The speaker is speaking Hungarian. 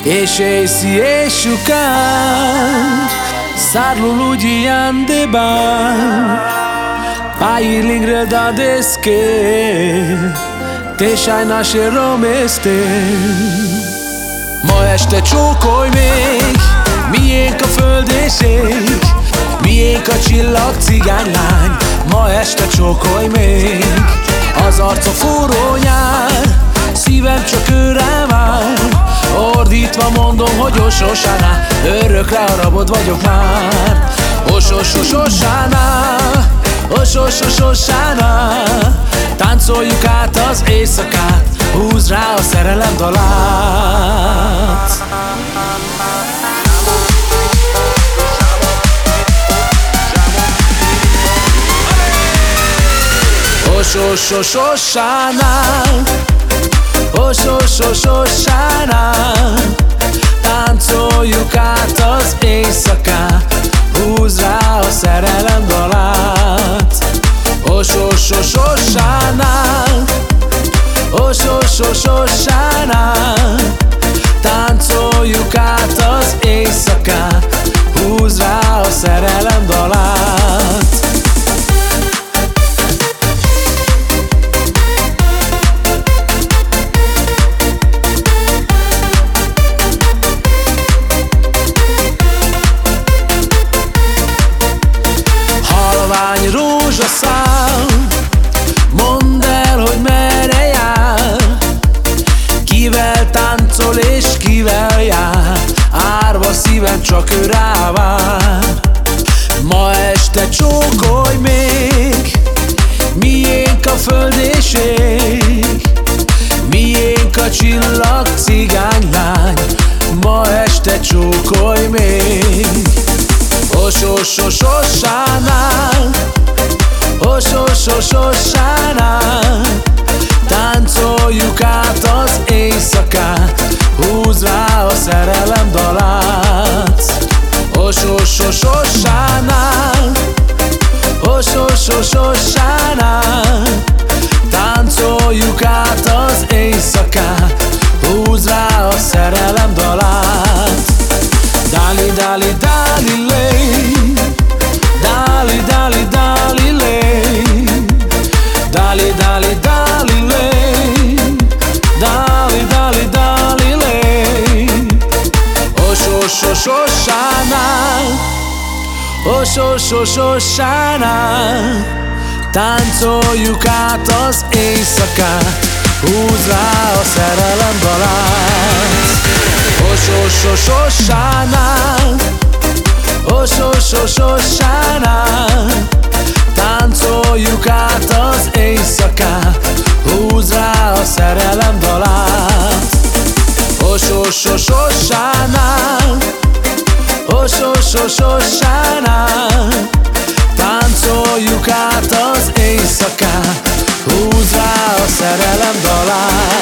Esce si esciucar Sarlo ludi ande bar Ai lingre da deske Te sajna se romeste Ma este csókolj még Miénk a föld és ég Miénk a csillag cigánylány Ma este csókolj még Az arca forró nyár Szívem csak vár Ordítva mondom, hogy Ososana Örökre a vagyok már. Ososososana Ososososana Táncoljuk át az éjszakát. Húz rá a szerelem dalát. Ososososana Ososososana Ososososana Táncoljuk át az éjszakát. Húz rá a szerelem dalát csak ő vár Ma este csókolj még Miénk a föld és ég Miénk a csillag cigánylány Ma este csókolj még. Ososososánál Ososososánál Táncoljuk Ososososánál Ososososánál Táncoljuk át az éjszakát Húz rá a szerelem dalát. Dali, dali, dali, Ososososánál Ososososánál Táncoljuk át az éjszakát Húz rá a szerelem dalát. Ososososánál Ososososánál Táncoljuk át az éjszakát Húz rá a szerelem dalát. Ososososánál Ososososánál Táncoljuk át az éjszakát. Húz rá a szerelem dalát